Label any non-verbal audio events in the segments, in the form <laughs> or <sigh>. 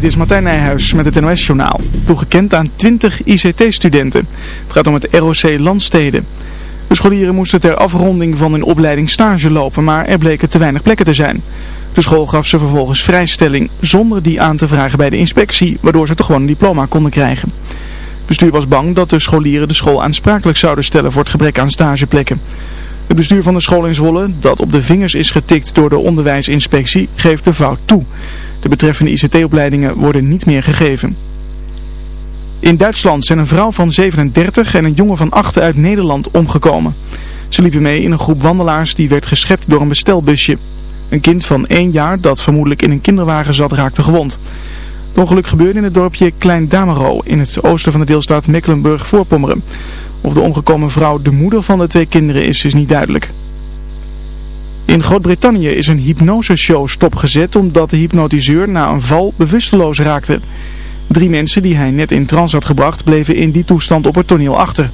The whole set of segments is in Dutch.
dit is Martijn Nijhuis met het NOS-journaal. Toegekend aan 20 ICT-studenten. Het gaat om het ROC Landsteden. De scholieren moesten ter afronding van hun opleiding stage lopen, maar er bleken te weinig plekken te zijn. De school gaf ze vervolgens vrijstelling zonder die aan te vragen bij de inspectie, waardoor ze toch gewoon een diploma konden krijgen. Het bestuur was bang dat de scholieren de school aansprakelijk zouden stellen voor het gebrek aan stageplekken. Het bestuur van de school in Zwolle, dat op de vingers is getikt door de onderwijsinspectie, geeft de fout toe. De betreffende ICT-opleidingen worden niet meer gegeven. In Duitsland zijn een vrouw van 37 en een jongen van 8 uit Nederland omgekomen. Ze liepen mee in een groep wandelaars die werd geschept door een bestelbusje. Een kind van 1 jaar dat vermoedelijk in een kinderwagen zat raakte gewond. Het ongeluk gebeurde in het dorpje Klein Damero in het oosten van de deelstaat Mecklenburg-Voorpommeren. Of de omgekomen vrouw de moeder van de twee kinderen is, is niet duidelijk. In Groot-Brittannië is een hypnoseshow stopgezet omdat de hypnotiseur na een val bewusteloos raakte. Drie mensen die hij net in trance had gebracht bleven in die toestand op het toneel achter.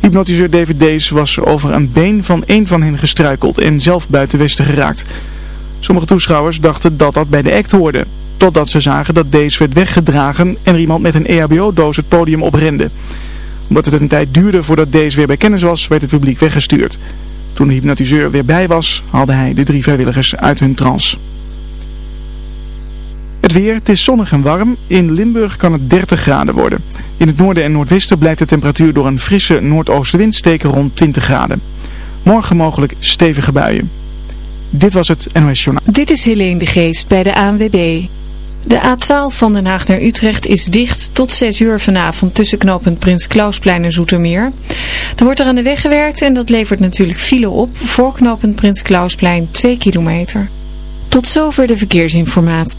Hypnotiseur David Days was over een been van één van hen gestruikeld en zelf buiten westen geraakt. Sommige toeschouwers dachten dat dat bij de act hoorde. Totdat ze zagen dat Days werd weggedragen en er iemand met een EHBO-doos het podium oprende. Omdat het een tijd duurde voordat Days weer bij kennis was, werd het publiek weggestuurd. Toen de hypnotiseur weer bij was, haalde hij de drie vrijwilligers uit hun trance. Het weer, het is zonnig en warm. In Limburg kan het 30 graden worden. In het noorden en noordwesten blijft de temperatuur door een frisse noordoostenwind steken rond 20 graden. Morgen mogelijk stevige buien. Dit was het NOS Journaal. Dit is Helene de Geest bij de ANWB. De A12 van Den Haag naar Utrecht is dicht tot 6 uur vanavond tussen knooppunt Prins Klausplein en Zoetermeer. Er wordt er aan de weg gewerkt en dat levert natuurlijk file op voor knooppunt Prins Klausplein 2 kilometer. Tot zover de verkeersinformatie.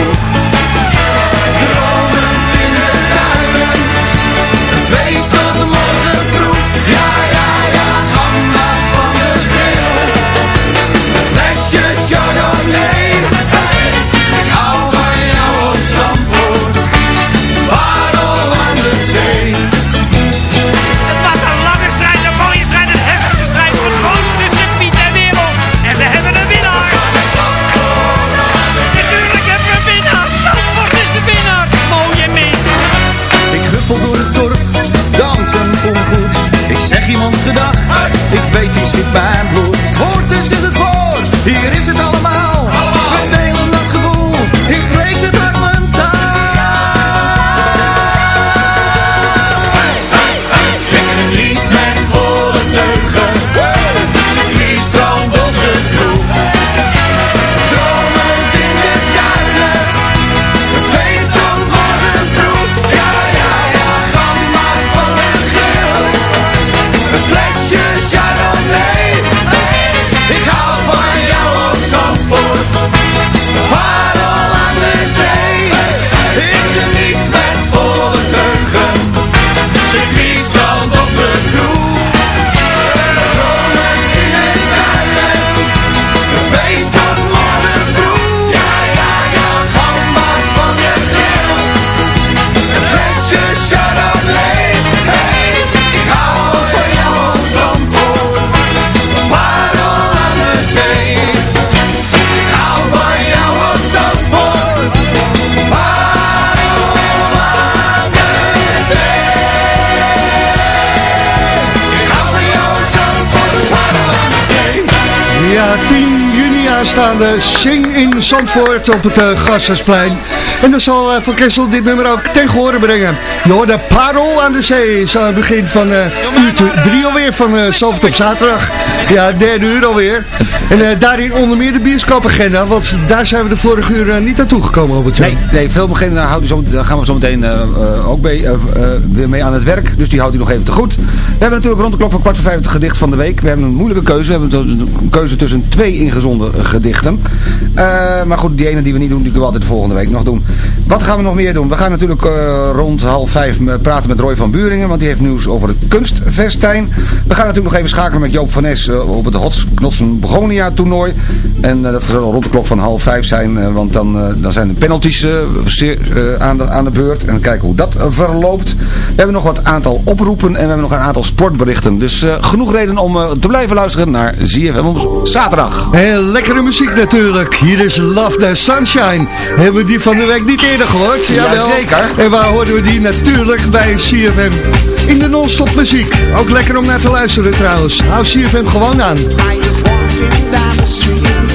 Aanstaande Sing in Zandvoort op het uh, Gasthuisplein. En dan zal uh, Van Kessel dit nummer ook tegen horen brengen. Je hoort de Parel aan de Zee. Zo aan het begin van uh, uur 3 alweer van uh, op zaterdag. Ja, derde uur alweer. En daarin onder meer de bioscoopagenda. Want daar zijn we de vorige uur niet naartoe gekomen, Robert. Nee, nee filmagenda houden zo, daar gaan we zo meteen ook weer mee aan het werk. Dus die houdt u nog even te goed. We hebben natuurlijk rond de klok van kwart voor vijf het gedicht van de week. We hebben een moeilijke keuze. We hebben een keuze tussen twee ingezonden gedichten. Maar goed, die ene die we niet doen, die kunnen we altijd de volgende week nog doen. Wat gaan we nog meer doen? We gaan natuurlijk uh, rond half vijf praten met Roy van Buringen, want die heeft nieuws over het kunstfestijn. We gaan natuurlijk nog even schakelen met Joop van Nes uh, op het Hotsknotsen Begonia toernooi. En dat zal rond de klok van half vijf zijn, want dan, dan zijn de penalties aan, de, aan de beurt. En kijken hoe dat verloopt. We hebben nog wat aantal oproepen en we hebben nog een aantal sportberichten. Dus genoeg reden om te blijven luisteren naar ZFM op zaterdag. Heel lekkere muziek natuurlijk. Hier is Love the Sunshine. Hebben we die van de week niet eerder gehoord? Jawel. Jazeker. En waar hoorden we die? Natuurlijk bij CFM. In de non-stop muziek. Ook lekker om naar te luisteren trouwens. Hou CFM gewoon aan. I was walking down the street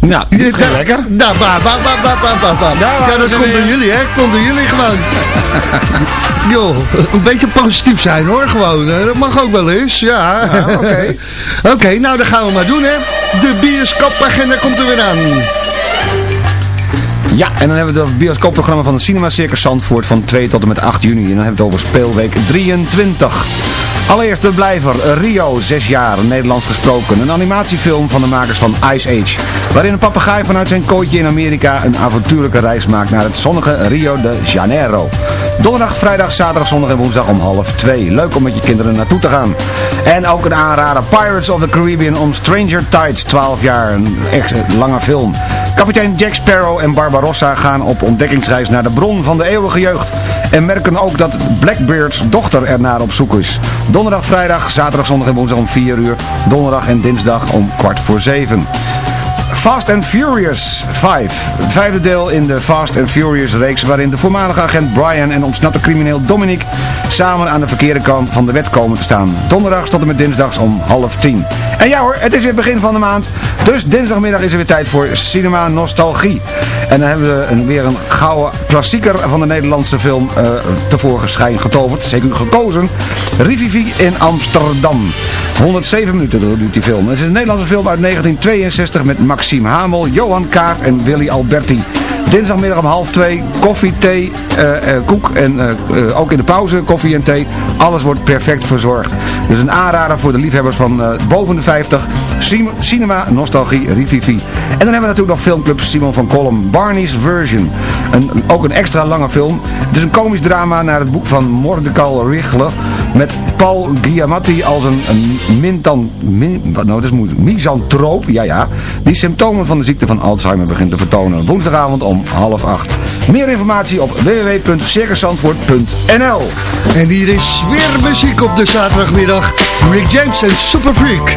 Nou, dit gaat lekker. Nou, ba, ba, ba, ba, ba, ba, ba. Daar waren Ja, dat komt door jullie, hè? Komt door jullie gewoon. <laughs> Joh, een beetje positief zijn hoor, gewoon. Dat mag ook wel eens, ja. oké. <laughs> Oké, nou dan gaan we maar doen, hè. De bioscoopagenda komt er weer aan. Ja, en dan hebben we het bioscoopprogramma van het Cinema Circus Zandvoort van 2 tot en met 8 juni. En dan hebben we het over speelweek 23. Allereerst de blijver Rio, 6 jaar, Nederlands gesproken. Een animatiefilm van de makers van Ice Age. Waarin een papegaai vanuit zijn kooitje in Amerika een avontuurlijke reis maakt naar het zonnige Rio de Janeiro. Donderdag, vrijdag, zaterdag, zondag en woensdag om half 2. Leuk om met je kinderen naartoe te gaan. En ook een aanrader Pirates of the Caribbean om Stranger Tides, 12 jaar. Een echt lange film. Kapitein Jack Sparrow en Barbarossa gaan op ontdekkingsreis naar de bron van de eeuwige jeugd. En merken ook dat Blackbeard's dochter ernaar op zoek is. Donderdag, vrijdag, zaterdag, zondag en woensdag om 4 uur. Donderdag en dinsdag om kwart voor 7. Fast and Furious 5. Vijfde deel in de Fast and Furious reeks waarin de voormalige agent Brian en ontsnapte crimineel Dominic samen aan de verkeerde kant van de wet komen te staan. Donderdags tot en met dinsdags om half tien. En ja hoor, het is weer begin van de maand. Dus dinsdagmiddag is er weer tijd voor Cinema Nostalgie. En dan hebben we weer een gouden klassieker van de Nederlandse film eh tevoorschijn getoverd. Zeker gekozen. Rivivi in Amsterdam. 107 minuten duurt die film. Het is een Nederlandse film uit 1962 met Maxime Hamel, Johan Kaart en Willy Alberti. Dinsdagmiddag om half twee, koffie, thee, eh, eh, koek en eh, ook in de pauze koffie en thee. Alles wordt perfect verzorgd. Dus een aanrader voor de liefhebbers van boven de 50. Cin- Cinema, Nostalgie, Rivivi. En dan hebben we natuurlijk nog filmclub Simon van Kolm, Barney's Version. Een- ook een extra lange film. Het is een komisch drama naar het boek van Mordecai Richler. Met Paul Giamatti als een, een mintan, min, wat nou, dat is misantroop, ja ja, die symptomen van de ziekte van Alzheimer begint te vertonen. Woensdagavond om half acht. Meer informatie op www.circuszandvoort.nl En hier is weer muziek op de zaterdagmiddag. Rick James en Super Freak.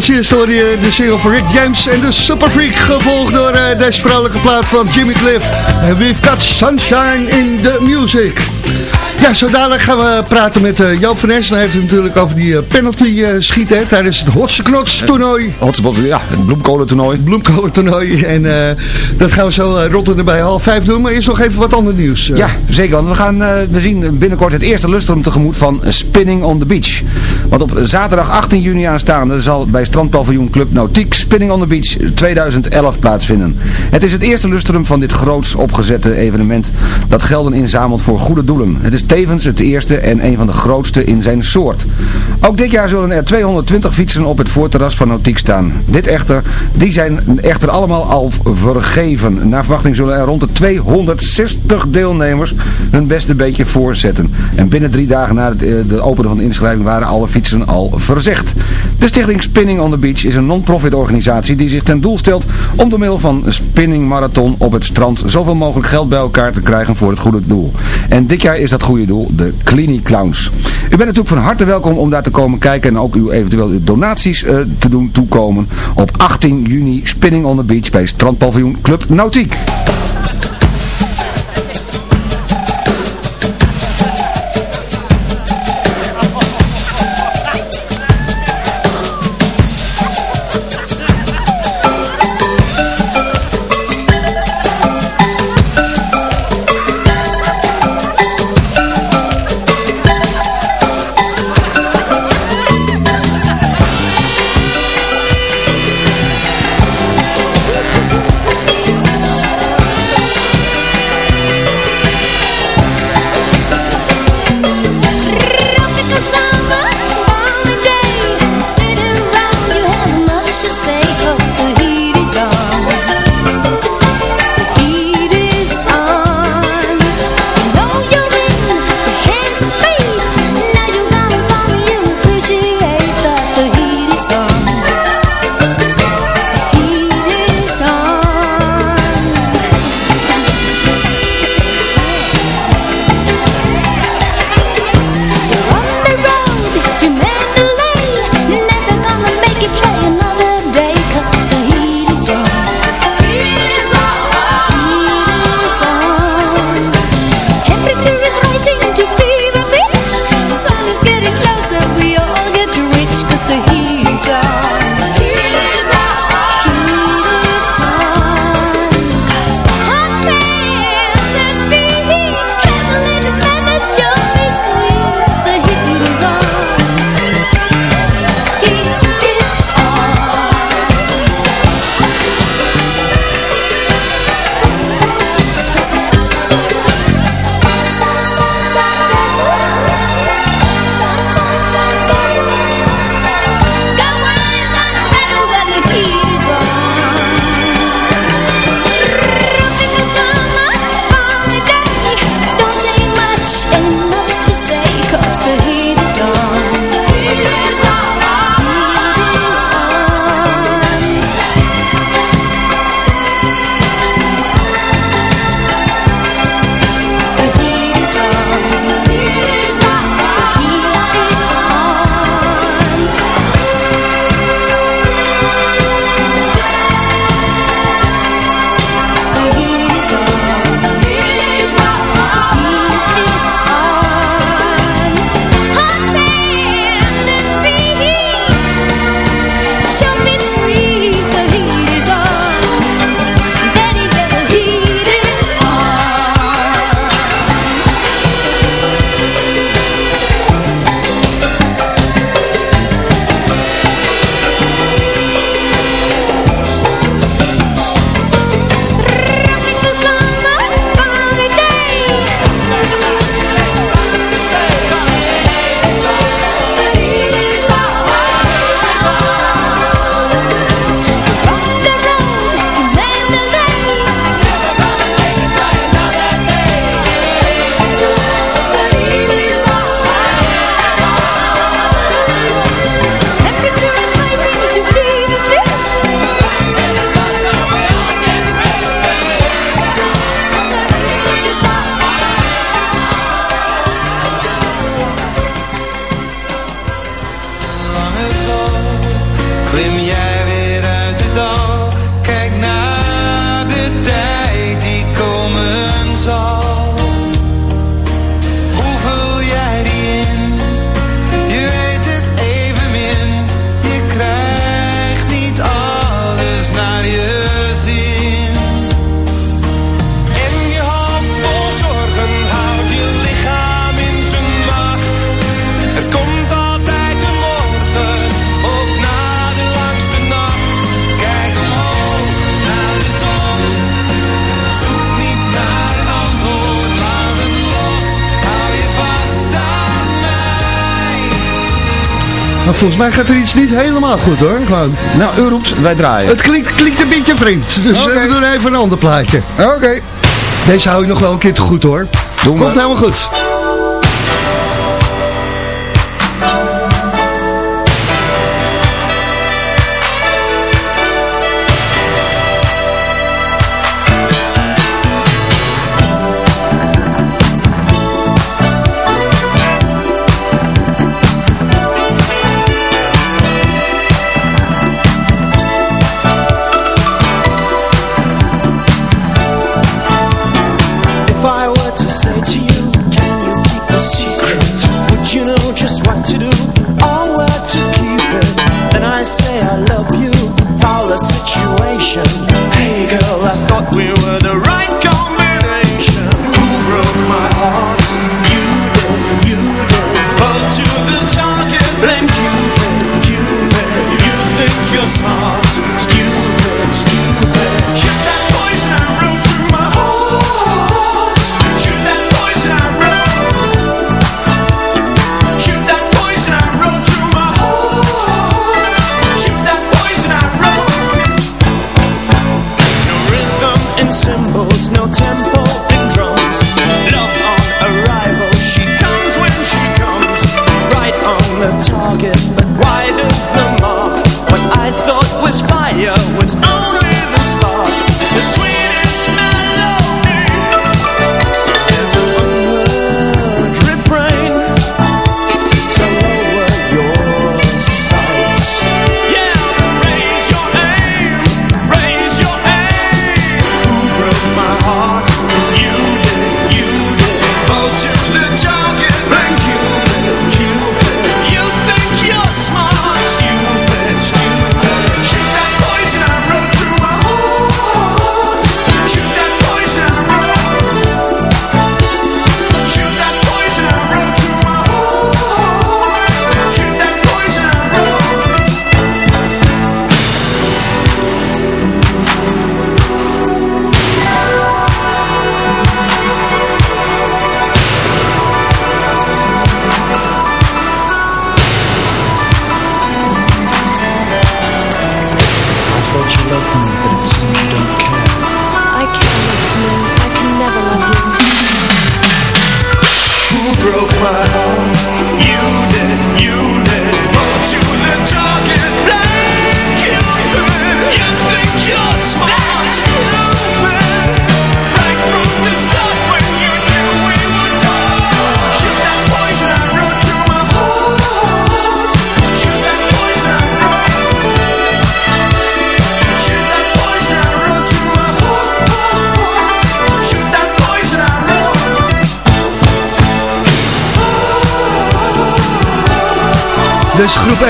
Als eerste je de single van Rick James en de Super Freak, gevolgd door eh, deze vrouwelijke plaat van Jimmy Cliff. We've got sunshine in the music. Ja, zo dadelijk gaan we praten met eh, Joop van Nes. Dan heeft het natuurlijk over die eh, penalty eh, schieten hè, tijdens het Hotse Knots toernooi. Hotspot, ja, het bloemkolentoernooi. Bloemkolentoernooi. En eh, dat gaan we zo uh, rotten bij half vijf doen. Maar eerst nog even wat ander nieuws. Ja, zeker. Want we, gaan, we zien binnenkort het eerste lustrum tegemoet van Spinning on the Beach. Want op zaterdag 18 juni aanstaande zal bij strandpaviljoen Club Nautiek Spinning on the Beach 2011 plaatsvinden. Het is het eerste lustrum van dit groots opgezette evenement dat gelden inzamelt voor goede doelen. Het is tevens het eerste en een van de grootste in zijn soort. Ook dit jaar zullen er 220 fietsen op het voorterras van Nautiek staan. Dit echter, die zijn echter allemaal al vergeven. Naar verwachting zullen er rond de 260 deelnemers hun beste beetje voorzetten. En binnen drie dagen na het, eh, de openen van de inschrijving waren alle fietsen al verzegd. De stichting Spinning on the Beach is een non-profit organisatie die zich ten doel stelt om door middel van spinning marathon op het strand zoveel mogelijk geld bij elkaar te krijgen voor het goede doel. En dit jaar is dat goede de Clinic Clowns. U bent natuurlijk van harte welkom om daar te komen kijken en ook uw eventueel donaties eh, te doen toekomen op 18 juni Spinning on the Beach bij Strandpaviljoen Club Nautiek. volgens mij gaat er iets niet helemaal goed hoor, Nou, u roept, wij draaien. Het klinkt, klinkt een beetje vreemd, dus eh, we doen even een ander plaatje. Oké. Deze hou je nog wel een keer te goed hoor. Doen Komt helemaal goed.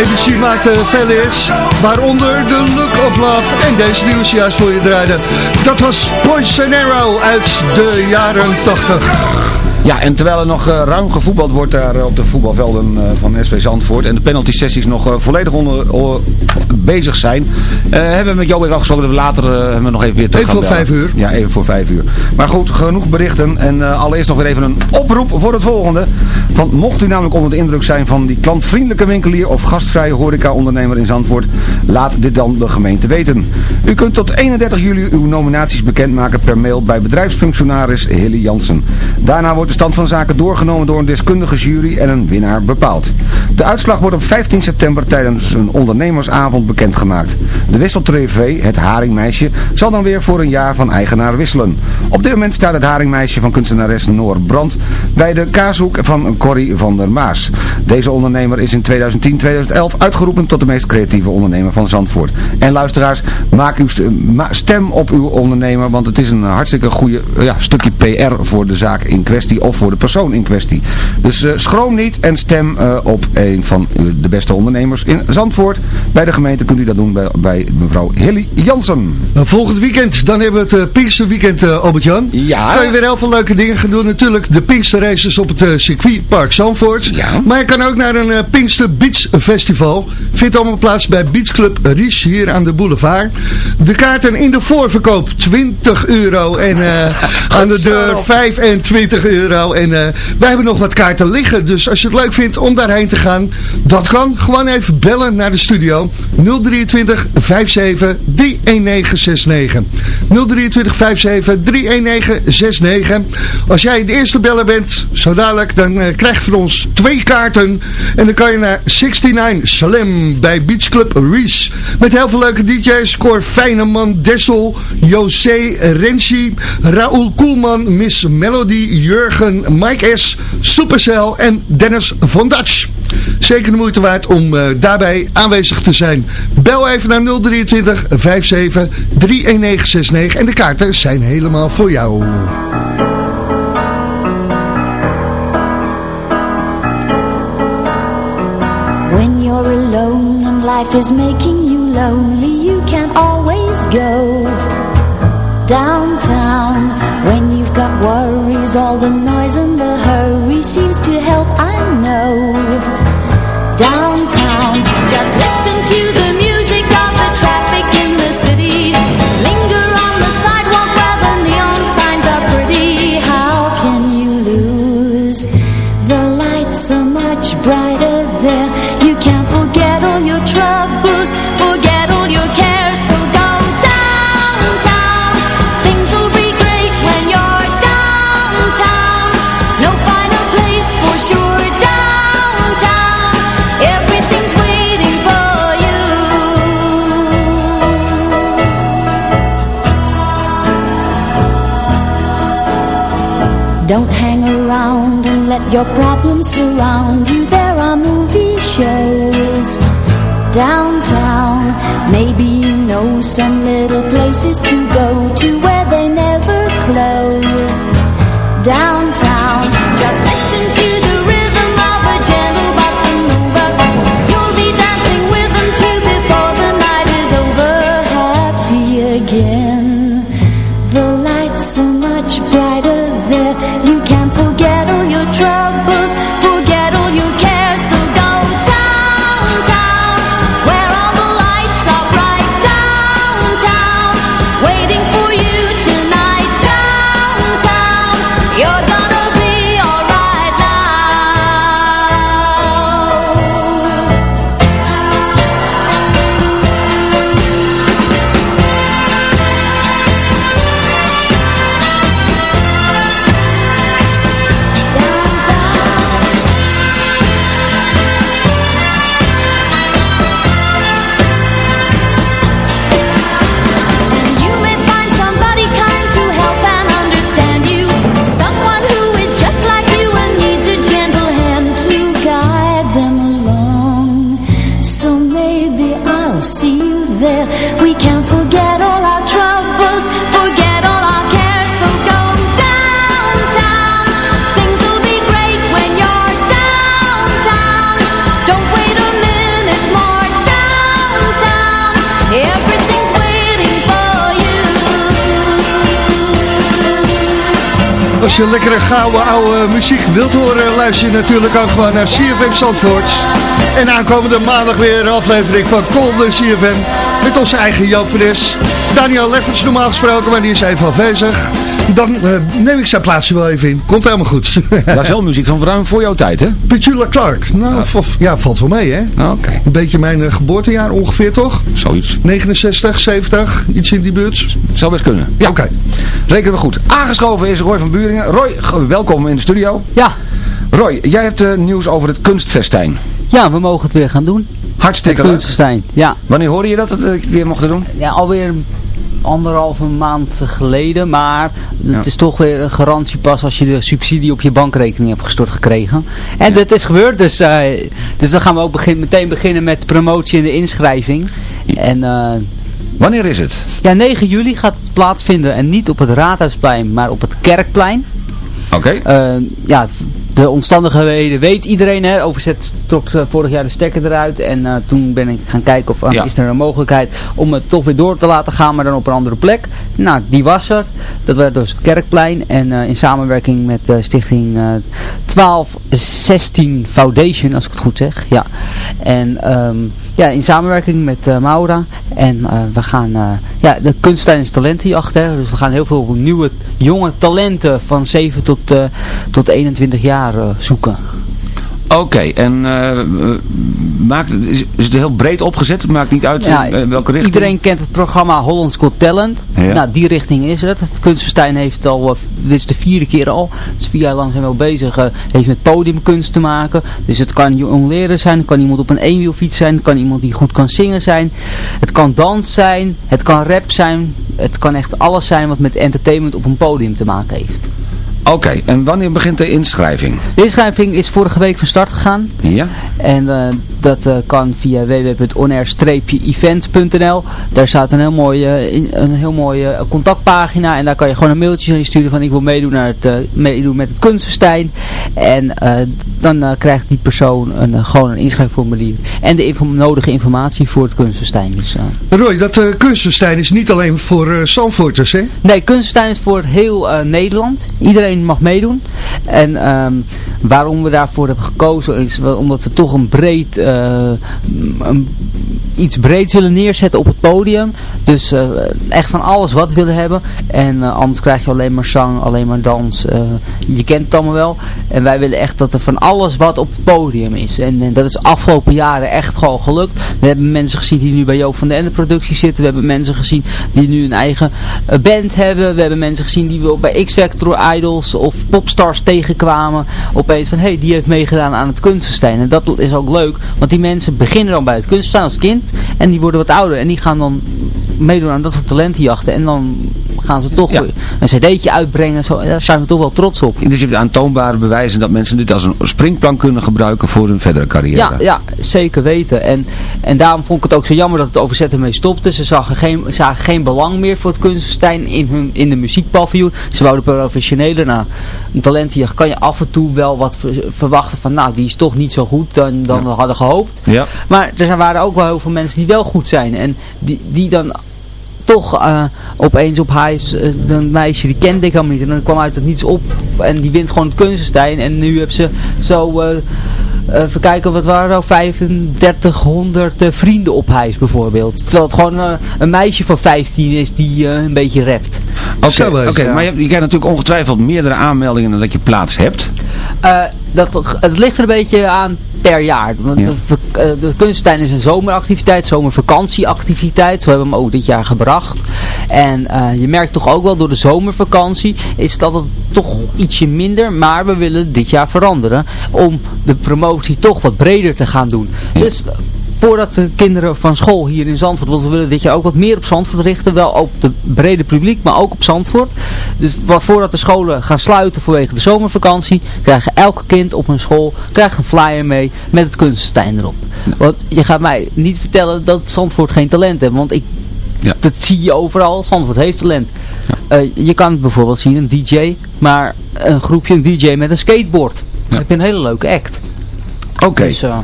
ABC maakte hits, waaronder The Look of Love en deze nieuws juist voor je draaide. Dat was Poison Arrow uit de jaren 80. Ja, en terwijl er nog eh, ruim gevoetbald wordt daar eh, op de voetbalvelden eh, van SV Zandvoort en de penalty sessies nog volledig onder, bezig zijn, hebben we met jou weer afgesproken dat we later hebben we nog even weer terug Even voor bellen. vijf uur. Ja, even voor vijf uur. Maar goed, genoeg berichten en allereerst nog weer even een oproep voor het volgende. Want mocht u namelijk onder de indruk zijn van die klantvriendelijke winkelier of gastvrije horeca-ondernemer in Zandvoort, laat dit dan de gemeente weten. U kunt tot 31 juli uw nominaties bekendmaken per mail bij bedrijfsfunctionaris Hilly Jansen. Daarna wordt de stand van zaken doorgenomen door een deskundige jury en een winnaar bepaald. De uitslag wordt op 15 september tijdens een ondernemersavond bekendgemaakt. De wisseltrevee, het haringmeisje, zal dan weer voor een jaar van eigenaar wisselen. Op dit moment staat het haringmeisje van kunstenares Noor Brandt bij de kaashoek van Corrie van der Maas. Deze ondernemer is in 2010-2011 uitgeroepen tot de meest creatieve ondernemer van Zandvoort. En luisteraars, maak uw st- ma- stem op uw ondernemer, want het is een hartstikke goede ja, stukje PR voor de zaak in kwestie of voor de persoon in kwestie. Dus eh, schroom niet en stem eh, op een van eh, de beste ondernemers in Zandvoort. Bij de gemeente kunt u dat doen bij, bij mevrouw Hilly Jansen. Volgend weekend, dan hebben we het Pinksterweekend, eh, Albert-Jan. Ja. Kan je weer heel veel leuke dingen gaan doen. Natuurlijk de Pinkster Races op het eh, circuitpark Zandvoort. Ja. Maar je kan ook naar een eh, Pinkster Beach Festival. Vindt allemaal plaats bij Beach Club Ries hier aan de boulevard. De kaarten in de voorverkoop 20 euro en eh, <laughs> aan de deur 25 euro. En eh, wij hebben nog wat kaarten liggen. Dus als je het leuk vindt om daarheen te gaan, dat kan. Gewoon even bellen naar de studio 023 57 31969. 023 57 31969. Als jij de eerste beller bent, zo dadelijk, dan eh, krijg je van ons twee kaarten. En dan kan je naar 69 Slam bij Beach Club Reese. Met heel veel leuke DJ's. Cor Feyneman, Dessel, José Renzi, Raoul Koelman, Miss Melody, Jurgen, Mike S, Supercell en Dennis van Dutch. Zeker de moeite waard om eh, daarbij aanwezig te zijn. Bel even naar 023 57 31969 en de kaarten zijn helemaal voor jou. When you're alone and life is making you lonely, you can go downtown. When you've got worries, all the your promise. Je lekkere gouden oude muziek wilt horen, luister je natuurlijk ook gewoon naar CFM Zandvoort. En aankomende maandag weer een aflevering van Golden CFM met onze eigen Joop van. Daniel Lefferts normaal gesproken, maar die is even afwezig. Dan eh, neem ik zijn plaatsje wel even in. Komt helemaal goed. Dat is wel muziek van ruim voor jouw tijd, hè? Petula Clark. Nou, ja. ja, valt wel mee, hè? Oké. Een beetje mijn eh, geboortejaar ongeveer, toch? Zoiets. 69, 70, iets in die buurt. Zou best kunnen. Ja. Oké. Rekenen we goed. Aangeschoven is Roy van Buringen. Roy, welkom in de studio. Ja. Roy, jij hebt eh, nieuws over het kunstfestijn. Ja, we mogen het weer gaan doen. Hartstikke Het leuk. kunstenstein, ja. Wanneer hoorde je dat we het weer mochten doen? Ja, alweer anderhalve maand geleden, maar het Ja. is toch weer een garantiepas als je de subsidie op je bankrekening hebt gestort gekregen. En dat is gebeurd, dus, eh, dus dan gaan we ook begin, meteen beginnen met promotie en de inschrijving. En eh, Wanneer is het? ja, 9 juli gaat het plaatsvinden en niet op het Raadhuisplein, maar op het Kerkplein. Oké. Eh, ja, de omstandigheden weet iedereen. Hè. Overzet trok eh, vorig jaar de stekker eruit. En eh, toen ben ik gaan kijken of eh, Ja. is er een mogelijkheid om het toch weer door te laten gaan, maar dan op een andere plek. Nou, die was er. Dat werd dus het Kerkplein. En in samenwerking met stichting eh 1216 Foundation, als ik het goed zeg. Ja. En ehm, ja, in samenwerking met eh, Maura. En eh, we gaan, eh, ja, de kunsttuin is talentenjacht. Hè. Dus we gaan heel veel nieuwe, jonge talenten van 7 tot, tot 21 jaar zoeken. Oké, en eh, eh, maakt, is, is het heel breed opgezet? Het maakt niet uit Ja, in, eh, welke richting? Iedereen kent het programma Holland's Got Talent. Ja. Nou, die richting is het. Het heeft al, dit is de vierde keer al. Dus vier jaar lang zijn we al bezig. heeft met podiumkunst te maken. Dus het kan jong leren zijn. Het kan iemand op een eenwielfiets zijn. Het kan iemand die goed kan zingen zijn. Het kan dans zijn. Het kan rap zijn. Het kan echt alles zijn wat met entertainment op een podium te maken heeft. Oké, en wanneer begint de inschrijving? De inschrijving is vorige week van start gegaan. Ja? En eh, dat eh, kan via www.onair-events.nl. Daar staat een heel mooie, een heel mooie eh, contactpagina. En daar kan je gewoon een mailtje in sturen van ik wil meedoen, naar het, eh, meedoen met het kunstfestijn. En dan krijgt die persoon een, gewoon een inschrijfformulier. En de info- nodige informatie voor het kunstfestijn. Dus, Roy, dat kunstenstein is niet alleen voor uh, Zandvoorters, hè? Nee, kunstenstein is voor heel Nederland. Iedereen mag meedoen. En um, waarom we daarvoor hebben gekozen is omdat we toch een breed, een, iets breeds willen neerzetten op het podium. Dus uh, echt van alles wat willen hebben. En uh, anders krijg je alleen maar zang, alleen maar dans. je kent het allemaal wel. En wij willen echt dat er van alles wat op het podium is. En, dat is afgelopen jaren echt gewoon gelukt. We hebben mensen gezien die nu bij Joop van de Ende productie zitten. We hebben mensen gezien die nu een eigen band hebben. We hebben mensen gezien die we bij X-Factor Idols of Popstars tegenkwamen. Opeens van, hé, hey, die heeft meegedaan aan het kunstfestijn. En dat is ook leuk, want die mensen beginnen dan bij het kunstfestijn als kind. En die worden wat ouder en die gaan dan meedoen aan dat soort talentenjachten. En dan gaan ze toch Ja. een cd'tje uitbrengen. Zo, daar zijn we toch wel trots op. Dus je hebt aantoonbare bewijzen dat mensen dit als een springplank kunnen gebruiken voor hun verdere carrière. Ja, ja, zeker weten. En, en daarom vond ik het ook zo jammer dat het over ZMW stopte. Ze zagen geen, zagen geen belang meer voor het kunstenstein in, hun, in de muziekpaviljoen. Ze wouden professioneler. Nou, een talentenjacht kan je af en toe wel wat ver- verwachten van, nou, die is toch niet zo goed dan, dan we hadden gehoopt. Ja. Maar er zijn- waren ook wel heel veel mensen die wel goed zijn. En die, die dan toch eh, opeens op huis, eh, een meisje die kende ik helemaal niet. En dan kwam uit het niets op en die wint gewoon het kunstenstein. En nu hebben ze zo, eh, eh, even kijken, wat waren er, 3500 eh, vrienden op huis bijvoorbeeld. Terwijl het gewoon eh, een meisje van 15 is die eh, een beetje rapt. Oké, ja. maar je, hebt- je krijgt natuurlijk ongetwijfeld meerdere aanmeldingen dan dat je plaats hebt. Dat, het ligt er een beetje aan per jaar. Want Ja. De, eh, de is een zomeractiviteit, zomervakantieactiviteit. Zo hebben we hem ook dit jaar gebracht. En eh, je merkt toch ook wel door de zomervakantie is dat het toch ietsje minder. Maar we willen dit jaar veranderen om de promotie toch wat breder te gaan doen. Dus voordat de kinderen van school hier in Zandvoort, want we willen dit jaar ook wat meer op Zandvoort richten, wel op de brede publiek, maar ook op Zandvoort. Dus voordat de scholen gaan sluiten vanwege de zomervakantie, krijgen elke kind op een school krijgt een flyer mee met het kunstenstein erop. Want je gaat mij niet vertellen dat Zandvoort geen talent heeft, want ik, Ja. dat zie je overal, Zandvoort heeft talent. Eh, je kan bijvoorbeeld zien een DJ, maar een groepje, een DJ met een skateboard. Dan heb je een hele leuke act. Oké. Dus, eh,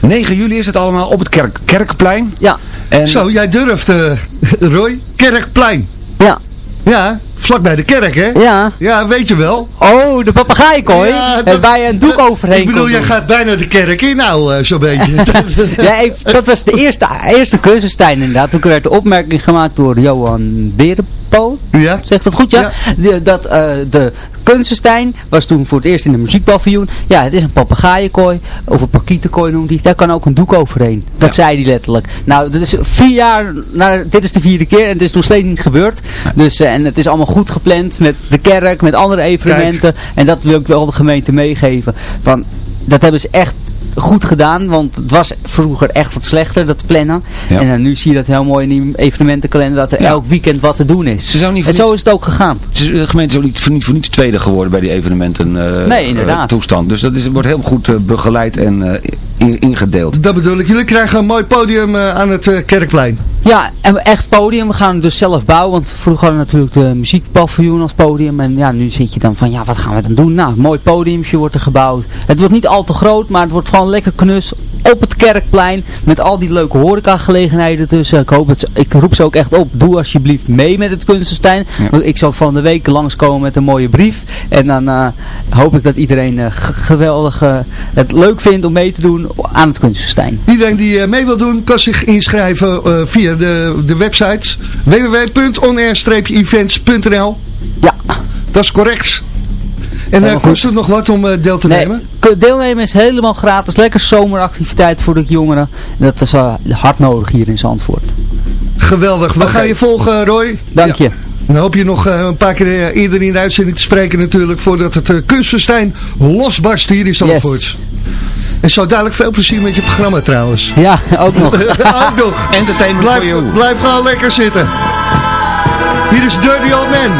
9 juli is het allemaal op het kerk, Kerkplein. ja. En Zo, jij durft, eh, <laughs> Roy. Kerkplein. Ja. Ja, vlak bij de kerk, hè? Ja. Ja, weet je wel. Oh, de papegaaienkooi. Ja, Ja, dat- waar je een doek overheen Ik bedoel, jij gaat bijna de kerk in nou, eh, zo'n beetje. <laughs> Ja, ik- dat was de eerste, eerste kunstenstein inderdaad. Toen werd de opmerking gemaakt door Johan Berenpoot. ja? Zegt dat goed, ja? De- dat eh, de kunstenstein was toen voor het eerst in de muziekpaviljoen. Ja, het is een papegaaienkooi. Of een pakietenkooi noemt hij. Daar kan ook een doek overheen. Dat zei hij letterlijk. Nou, dit is vier jaar, nou, dit is de vierde keer en het is nog steeds niet gebeurd. Dus, eh, en het is allemaal goed gepland met de kerk, met andere evenementen. En dat wil ik wel de gemeente meegeven. Van, dat hebben ze echt goed gedaan, want het was vroeger echt wat slechter, dat plannen. Ja. En eh, nu zie je dat heel mooi in die evenementenkalender, dat er Ja. elk weekend wat te doen is. Ze niet en zo niets- is het ook gegaan. de gemeente is ook niet voor, niet voor niets tweede geworden bij die evenementen eh, Nee, inderdaad. eh, toestand. Dus dat is, wordt heel goed begeleid en in- ingedeeld. Dat bedoel ik. Jullie krijgen een mooi podium eh, aan het eh, kerkplein. Ja, en echt podium. We gaan het dus zelf bouwen. Want vroeger hadden we natuurlijk de muziekpaviljoen als podium. En ja, nu zit je dan van, ja, wat gaan we dan doen? Nou, een mooi podiumje wordt er gebouwd. Het wordt niet al te groot, maar het wordt gewoon lekker knus op het kerkplein. Met al die leuke horecagelegenheden tussen. Ik, hoop het, ik roep ze ook echt op. Doe alsjeblieft mee met het kunstenstein. Ja. Want ik zal van de week langskomen met een mooie brief. En dan eh, hoop ik dat iedereen eh, geweldig eh, het leuk vindt om mee te doen aan het kunstenstein. Iedereen die mee wil doen, kan zich inschrijven via de, de website www.onair-events.nl Ja. Dat is correct. En eh, kost het nog wat om eh, deel te nemen? Nee, k- deelnemen is helemaal gratis. Lekker zomeractiviteit voor de jongeren. En dat is wel hard nodig hier in Zandvoort. Geweldig. We gaan je volgen, Roy. Dank je. Dan hoop je nog eh, een paar keer eerder in de uitzending te spreken natuurlijk, voordat het uh, kunstenstein losbarst hier in Zandvoort. En zo dadelijk veel plezier met je programma trouwens. Ja, ook nog. <laughs> ook nog. Entertainment Blijf, for you. blijf gewoon lekker zitten. Hier is Dirty Old Man.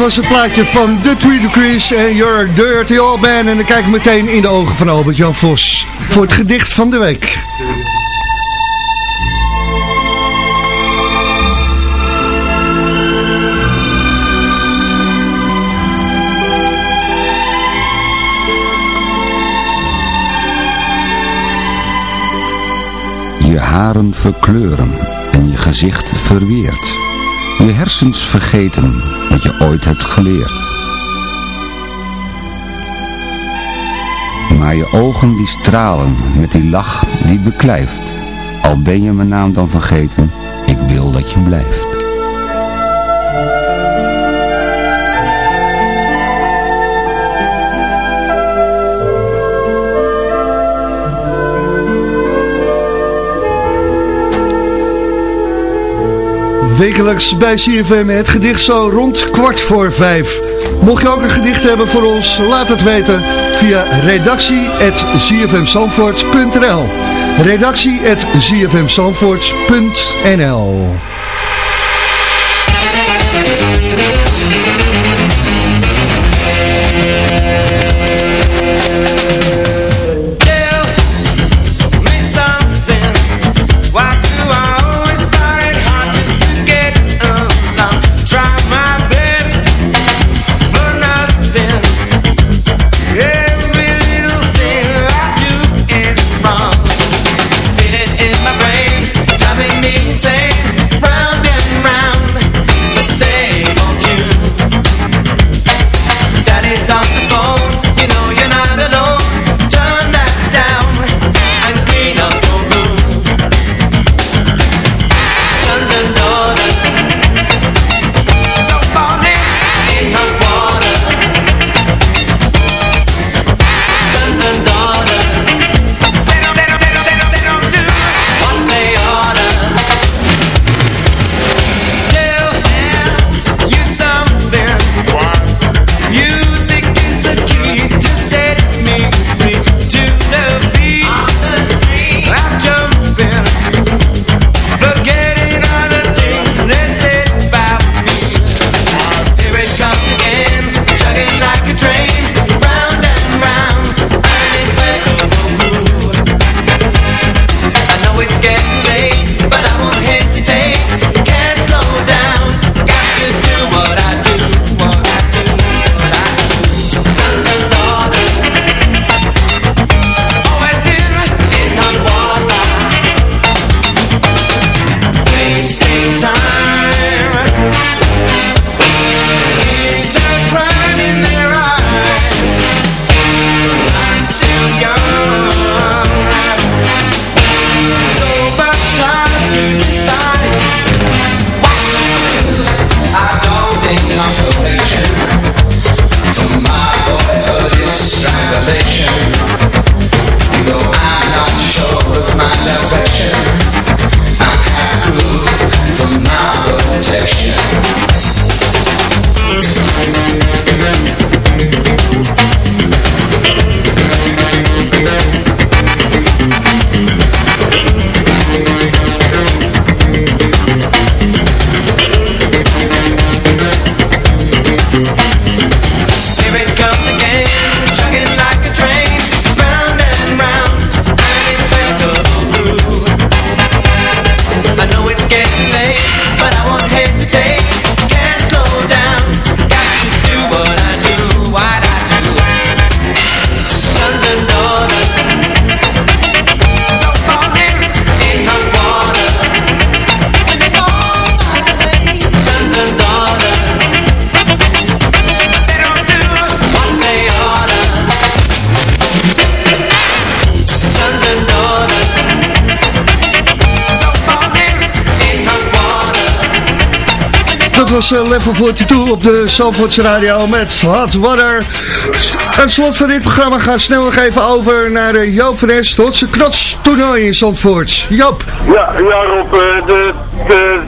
Was het plaatje van The Three Degrees en Your Dirty Old Man. En dan kijk ik meteen in de ogen van Albert-Jan Vos voor het gedicht van de week. Je haren verkleuren en je gezicht verweert. Je hersens vergeten wat je ooit hebt geleerd. Maar je ogen die stralen met die lach die beklijft. Al ben je mijn naam dan vergeten, ik wil dat je blijft. Wekelijks bij CFM het gedicht zo rond kwart voor vijf. Mocht je ook een gedicht hebben voor ons, laat het weten via redactie.zfmzandvoort.nl redactie.zfmzandvoort.nl was eh, Level 42 op de Zalvoortse Radio met Hot Water. Het slot van dit programma gaan snel nog even over naar de Joop van Es, het Hotse Knots toernooi in Zandvoort. Joop. Ja, ja Rob, eh, de, de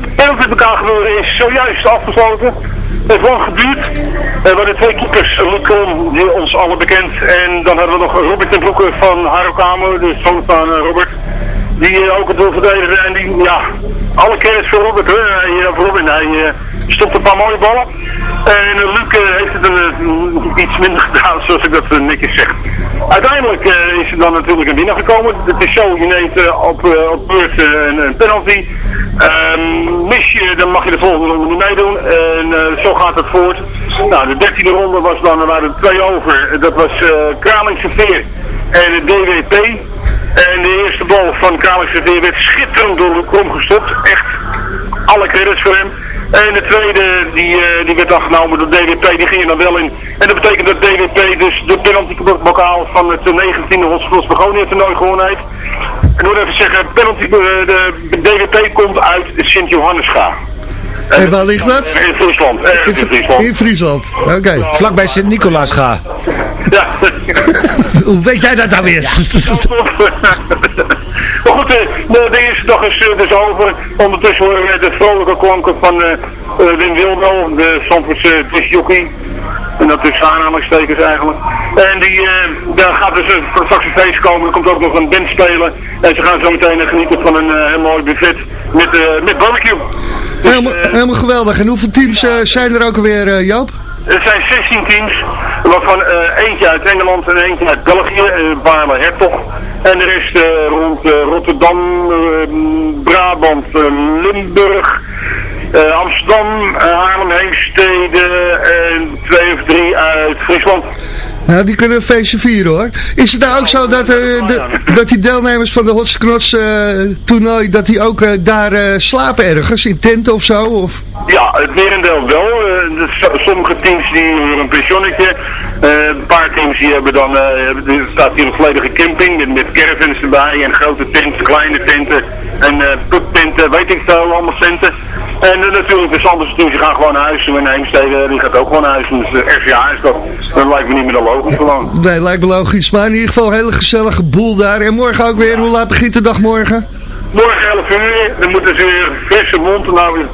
gebeuren is zojuist afgesloten. Het heeft lang geduurd. Eh, We hadden twee keepers, Lucon, die ons allen bekend. En dan hadden we nog Robert ten Broeke van Harokamer, de zoon van eh, Robert. Die eh, ook het wil verdedigen. En die, ja, alle kennis voor Robert, hè. Hij, eh, voor Robin, hij eh, stopt een paar mooie ballen. En uh, Luc eh, heeft het uh, iets minder gedaan, <laughs> zoals ik dat netjes zeg. Uiteindelijk eh, is er dan natuurlijk een winnaar gekomen. Het is zo, je neemt eh, op, eh, op beurt eh, een, penalty. Ehm, mis je, dan mag je de volgende ronde niet meedoen. En eh, zo gaat het voort. Nou, de dertiende ronde was dan, er waren twee over. Dat was eh Kralingse Veer en het DWP. En de eerste bal van Veer werd schitterend door Luc Krom gestopt. Echt alle credits voor hem. En de tweede, die, eh, die werd dan genomen door DWP, die ging er dan wel in. En dat betekent dat DWP dus de penalty-bokaal van het 19e Hotspurs Begonia toernooi gewonnen heeft. En ik moet even zeggen, penalty, eh, de DWP komt uit Sint-Johannesga. En waar ligt dat? In Friesland. ergens in Friesland. In Friesland. Oké. Vlakbij Sint-Nicolaas ga. Ja. <laughs> Hoe weet jij dat nou weer? <laughs> Maar goed, eh, de, eerste dag is eh, dus over. Ondertussen horen we de vrolijke klanken van eh, eh, Wim Wilmel, de Zandvoortse disjockey. En dat is aanhalingstekens eigenlijk. En die, eh daar gaat dus een straks een feest komen. Er komt ook nog een band spelen. En ze gaan zo meteen eh, genieten van een eh, heel mooi buffet met, eh, met barbecue. Helemaal, helemaal geweldig. En hoeveel teams eh, zijn er ook alweer, eh, Joop? Er zijn 16 teams, waarvan eh, eentje uit Engeland en eentje uit België, uh, Baarle Hertog. En de rest eh, rond eh, Rotterdam, eh, Brabant, eh, Limburg, eh, Amsterdam, eh, Haarlem, Heemstede drie uit Friesland. Nou, die kunnen een feestje vieren hoor. Is het nou ook zo dat, eh, de, dat die deelnemers van de Hotse Knots eh, toernooi, dat die ook eh, daar slapen ergens, in tenten of zo? Of? Ja, het merendeel wel. Sommige teams die hebben een pensionnetje. Eh, een paar teams die hebben dan, eh, er staat hier een volledige camping met, met caravans erbij en grote tenten, kleine tenten en uh, pubtenten, weet ik veel, allemaal tenten. En eh, natuurlijk de Sanders die gaan gewoon naar huis en Heemstede die gaat ook gewoon naar huis. Dus RVA is dat, dat lijkt me niet meer dan logisch gewoon. Nee, lijkt me logisch. Maar in ieder geval een hele gezellige boel daar. En morgen ook weer. Hoe laat begint de dag morgen? Morgen 11 uur, dan moeten ze weer frisse mond. Nou, <laughs>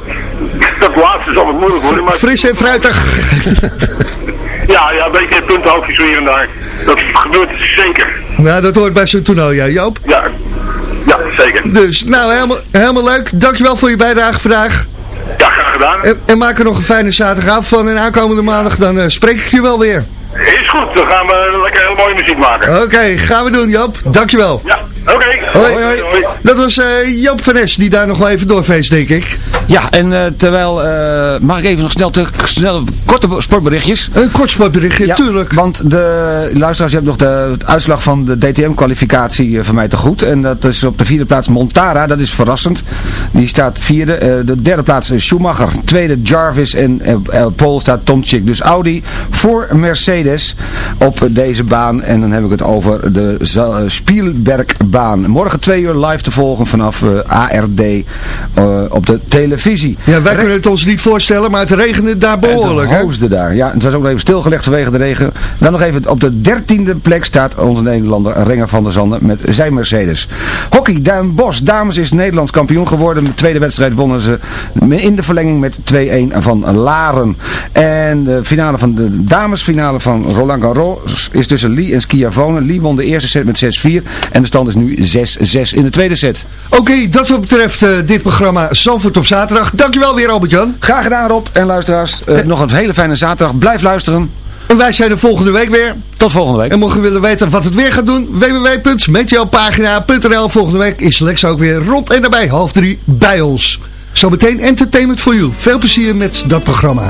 dat laatste zal wat moeilijk worden. Maar... Fris en fruitig. Ja, ja, een beetje puntenhoofdjes hier en daar. Dat gebeurt zeker. nou, dat hoort bij zo'n toernooi, ja, Joop. Ja, ja zeker. Dus, nou, helemaal, helemaal leuk. Dankjewel voor je bijdrage vandaag. Ja, graag gedaan. En, en maak er nog een fijne zaterdagavond van. En aankomende maandag dan eh, spreek ik je wel weer. Is goed, dan gaan we lekker hele mooie muziek maken. Oké, gaan we doen, Joop. Dankjewel. Ja, oké. Hoi. Dat was eh, Joop van Es die daar nog wel even doorfeest, denk ik. Ja, en eh, terwijl, eh, mag ik even nog snel, te, snel korte sportberichtjes? Een kort sportberichtje, ja, tuurlijk. Want de luisteraars, je hebt nog de, uitslag van de DTM-kwalificatie eh, van mij te goed. En dat is op de vierde plaats Montara, dat is verrassend. Die staat vierde. Eh, de derde plaats is Schumacher. Tweede Jarvis en eh, eh, Paul staat Tomczyk. Dus Audi voor Mercedes op deze baan. En dan heb ik het over de eh, Spielbergbaan. Morgen twee uur live te volgen vanaf eh, ARD eh, op de televisie. Ja, wij kunnen het ons niet voorstellen, maar het regende daar behoorlijk. Het hoosde daar. Ja, het was ook nog even stilgelegd vanwege de regen. Dan nog even op de dertiende plek staat onze Nederlander Renger van der Zanden met zijn Mercedes. Hockey, Duin Bos. Dames is Nederlands kampioen geworden. De tweede wedstrijd wonnen ze in de verlenging met 2-1 van Laren. En de finale van de damesfinale van Roland Garros is tussen Lee en Schiavone. Lee won de eerste set met 6-4 en de stand is nu 6-6 in de tweede set. Oké, dat wat betreft eh, dit programma Zandvoort op zaterdag. Dankjewel weer Albert-Jan. Graag gedaan Rob en luisteraars. Eh, nog een hele fijne zaterdag. Blijf luisteren. En wij zijn er volgende week weer. Tot volgende week. En mocht je willen weten wat het weer gaat doen, www.meteopagina.nl Volgende week is Lex ook weer rond en daarbij half drie bij ons. Zometeen Entertainment for You. Veel plezier met dat programma.